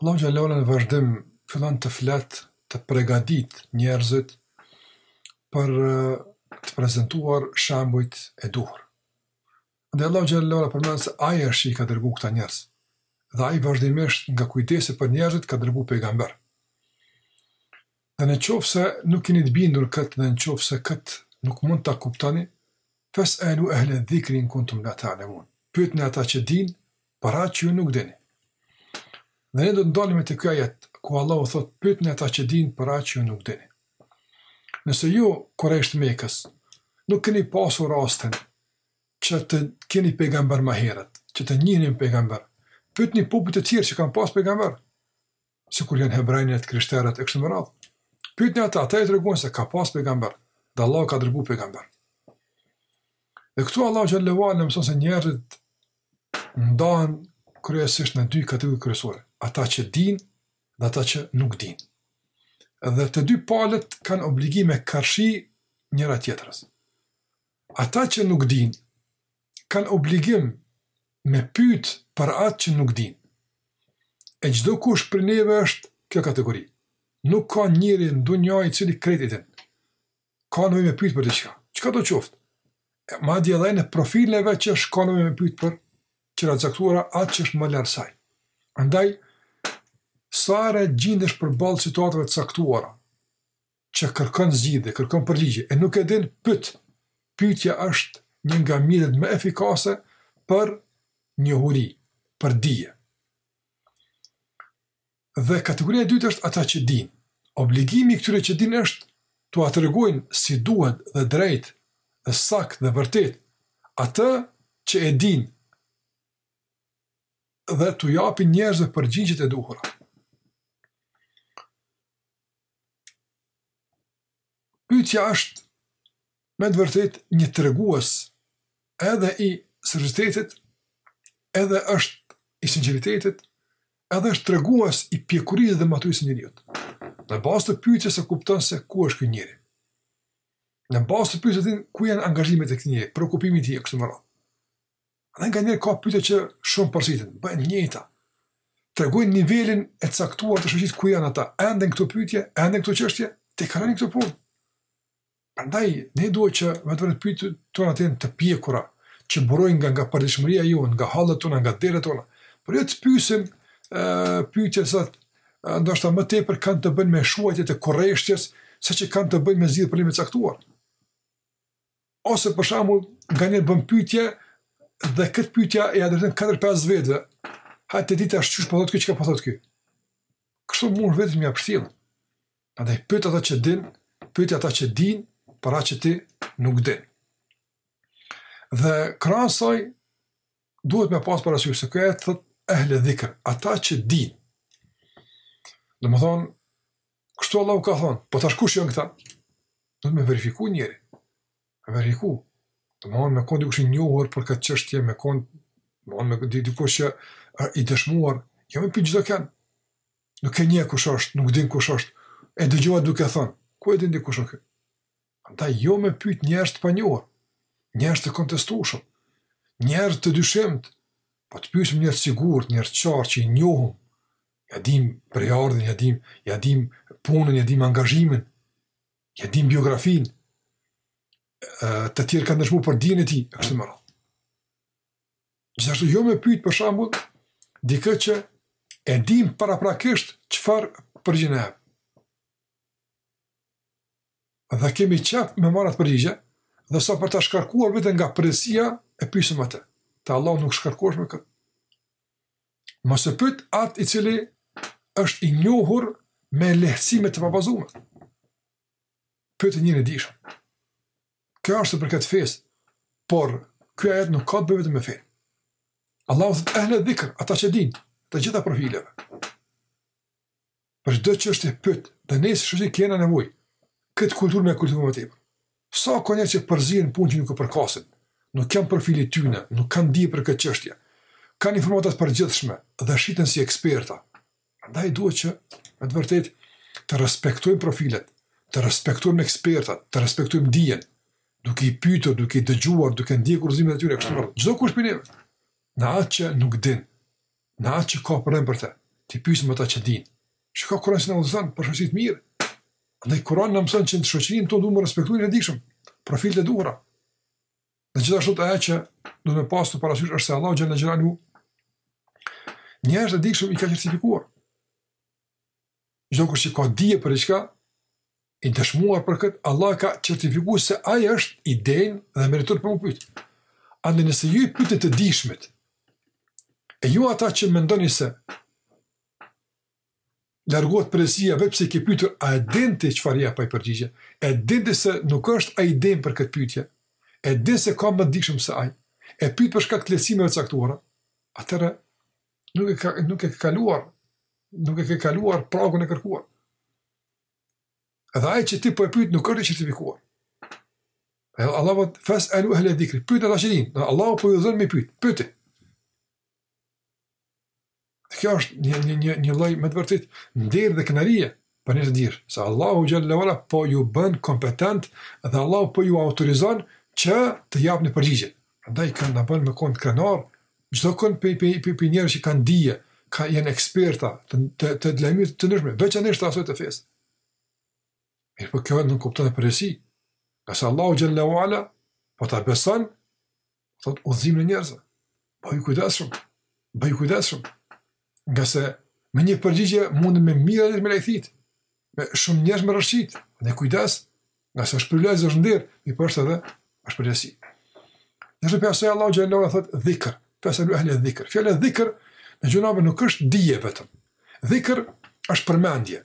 Allahu xhalla uala në vazhdim fillon të flet, të pregadit njerëzit për të prezentuar shembujt e duhur. Andaj Allahu xhalla uala përmend se Ai është që i ka dërgu këta njerëz. Dhe Ai vazhdimisht nga kujdesi për njerëzit ka dërgu pejgamber. Dhe në qoftë se nuk keni të bindur këtë dhe në qoftë se këtë nuk mund ta kuptoni, Fes'elu ehle dhikri in kuntum la ta'lemun, Pytni ata që dinë, para që ju nuk dini. Dhe ne do të ndalemi te ky ajet, ku Allahu thotë, Pytni ata që dinë, para që ju nuk dini. Nëse ju, Kurajsh të Mekës, nuk keni pasur rastin që të keni pejgamber ma herët, që të njihnin pejgamber, pytni popujt e tjerë që kanë pas pejgamber. sikur janë hebrejt, krishterët e kështu me radhë. Pytni ata, ata ju tregojnë se ka pas pejgamber, dhe Allahu ka dërgu pejgamber. Dhe këtu Allahu xhalla uala mëson se njerëzit ndahen kryesisht në dy kategori kryesore, ata që dinë dhe ata që nuk dinë. Dhe të dy palët kanë obligime karshi njëra tjetrës. Ata që nuk dinë, kanë obligim me pyt për atë që nuk dinë. E çdokush prej neve është kjo kategori. Nuk ka njeri në dunja i cili krejt e din. Ka nevojë me pyt për diçka, çka do qoftë. E madje edhe në profilin e vet që është ka nevojë me pyt për gjëra të caktuara atë që është ma lart se ai. Andaj sa herë gjindesh përballë situatave të caktuara, që kërkon zgjidhje, kërkon përgjigje, e nuk e din, pyt. Pytja është një nga mjetet më efikase për njohuri, për dije. Dhe kategoria e dytë është ata që din. Obligimi i këtyre që din është t'ua tregojnë si duhet dhe drejt, dhe sakt dhe vërtet, atë që e din, dhe t'u japin njerëzve përgjigjet e duhura. Pyetja është me të vërtetë një tregues edhe i seriozitetit, edhe është i sinqeritetit, edhe është tregues i pjekurisë dhe maturisë së njeriut. Në bazë të pyetjes e kupton se ku është ky njeri. Në bazë të pyetjes e din ku janë angazhimet e këtij njeri, preokupimet e tij e kështu me radhë. Dhe nganjëherë ka pyetje që shumë përsëriten, bëhen të njëjta. Tregojnë nivelin e caktuar të shoqërisë ku janë ata. Ende në këto pyetje, ende në këto çështje, te kaloni këto punë. Andaj ne duhet që me të vërtetë pyetjet tona të jenë të pjekura, që burojnë nga nga përditshmëria jonë, nga hallet tona, nga dertet tona. Por jo të pyesim pyetje sa ndoshta më tepër kanë të bëjnë me shuajtje të kureshtjes, se që kanë të bëjnë me zgjidhje problemi të caktuar. Ose për shembull, nganjëherë bën pyetje dhe këtë pyetje ia drejton katër pesë vetëve. Hajde të di tash qysh po thotë ky çka po thotë ky. Kështu mund vetëm me ja pështjellë. Prandaj pyet ata që din, pyet ata që din, për atë që ti nuk din. Dhe krasoj duhet me pas parasysh se ky ajet thot ehle dhikr, ata që din. Domethënë, kështu Allahu ka thonë, po tash kush janë këta? Duhet me verifiku njeri. Me verifiku. Domethënë, me konë dikush i njohur për këtë çështje, me konë, domethënë, dikush që i dëshmuar, jo me pyet çdokënd. Nuk e njeh kush është, nuk din kush është. E dëgjova duke thonë, ku e din ti kush është? Andaj jo me pyet njerëz të panjohur, njerëz të kontestueshëm, njerëz të dyshimtë, po të pyesim njerëz të sigurt, njerëz të qartë që i njohim, ja dim prejardhjen, ja dim, ja dim punën, ja dim angazhimin, ja dim biografinë. Të tjerë kanë dëshmuar për dijen e tij, kështu me radhë. Gjithashtu jo me pyet për shembull dikë që e dim paraprakisht çfarë përgjigje na jep. dhe kemi qejf me marrë atë përgjigje, dhe sa për ta shkarkuar vetën nga përgjegjësia, e pysim atë. Te Allah nuk shkarkohesh me këtë. Mos e pyet atë i cili është i njohur me lehtësime të pabazume. Pyet njeriun e dijshëm. Kjo është përket fesë, por ky ajet nuk ka të bëjë vetëm me fenë. Allahu thotë ehle dhikr, ata që dinë të gjitha profileve. Për çdo çështje pyet, dhe ne si shoqëri kena nevojë këtë kulturë me kultivu më tepër. Sa ka njerëz që përzihen në punë që nuk u përkasin, nuk janë profili i tyne, nuk kanë dije për këtë çështje, kanë informata të përgjithshme dhe shiten si eksperta. Prandaj duhet që me të vërtetë të respektojmë profilet, të respektojmë ekspertat, të respektojmë dijen, duke i pyetur, duke i dëgjuar, duke ndjekur udhëzimet e tyre kështu me radhë. Çdokush prej neve në atë që nuk din, Në atë që ka përren për të, t'i pyesim ata që dinë. Shiko Kur'ani si na udhëzon për shoqëri të mirë. Andaj Kur'ani na mëson që në shoqërinë tonë duhet të respektojmë të dijshëm, profilet e duhura. Dhe gjithashtu ajo që duhet me pasur parasysh është se Allahu xhel-le xhelaluhu njerëzit e dijshëm i ka certifikuar. çdokush që ka dije për diçka, i dëshmuar për këtë, Allah ka certifikuar se ai është i denjë dhe meriton për m'u pyet. Andaj nëse ju i pyetni të dijshmit, e jo ata që mendoni se largohet përgjegjësia vetëm pse ke pytur, a e din ti çfarë jep ai përgjigje, e din ti se nuk është ai i denjë për këtë pytje, e din se ka më të dijshëm se ai, e pyt për shkak të lehtësimeve të caktuara, atëherë Nuk e ka nuk e ka kaluar, nuk e ka kaluar pragun e kërkuar. Edhe ai që ti po e pyet nuk është i certifikuar. Edhe Allahu thot fes'elu ehle dhikri. Pyet ata që din. Allahu po ju thon me pyet. Pyet. Kjo është një një një një lloj me të vërtet nder dhe kënaqësie. Për ne të dish, se Allahu xhelle ue ala po ju bën kompetent dhe Allahu po ju autorizon që të japni përgjigje. Prandaj ka na bën me kon krenar, çdo kënd për për për, për njerëz që kanë dije, ka janë eksperta të të të, të lëmive të ndryshme, veçanërisht asaj të fesë. Mirëpo kjo nënkupton edhe përgjegjësi. Nëse Allahu xhelle ue ala po ta beson, thot udhëzimin e njerëzve. Bëhu i kujdesshëm. Bëhu i kujdesshëm. Ngase me një përgjigje mund me mira dhe me lajthit. Me shumë njerëz me rrëshqit. Ke kujdes. Ngase është përgjegjës është nder. Mirëpo është edhe është përgjegjësi. Në shumë prej asaj Allah xhelle ue ala thot dhikër. Fes'elu ehle dhikër. Fjala dhikër në gjuhën arabe nuk është dije vetëm. Dhikër është përmendje.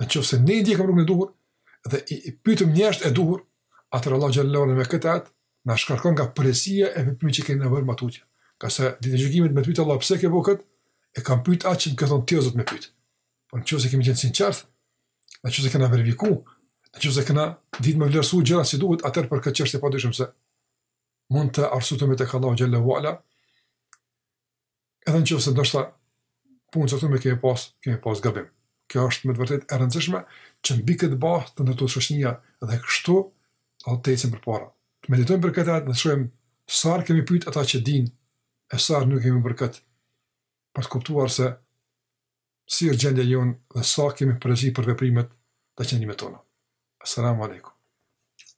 Në qoftë se ne ndjekim rrugën e duhur dhe i, i pytim njerëzit e duhur, atëherë Allah xhelle ue ala me këtë ajet, na shkarkon nga përgjegjësia e veprimit që kemi nevojë më tutje. Ngase ditën e gjykimit me pytë Allah pse ke bo këtë, e kam pytë atë që më ke thon ti o Zot me pytë. Por në qoftë se kemi qenë sinqertë, në qoftë se kena verifiku, në qoftë se kena ditë me vlerësu gjërat si duhet, atëherë për këtë çështje pa dyshim se mund të arsyetohemi tek Allahu xhelle ue ala Edhe në qoftë se ndoshta punë të caktume kemi pas, kemi pas gabim. Kjo është me të vërtetë e rëndësishme që mbi këtë bazë të ndërtohet shoqnia dhe kështu do të ecim përpara. Të meditojmë për këtë dhe të shohim sa herë kemi pyet ata që dinë e sa herë nuk kemi bërë këtë për të kuptuar se si është gjendja jonë dhe sa kemi përgjegjësi për veprimet dhe qëndrimet tona. Assalamu alaikum.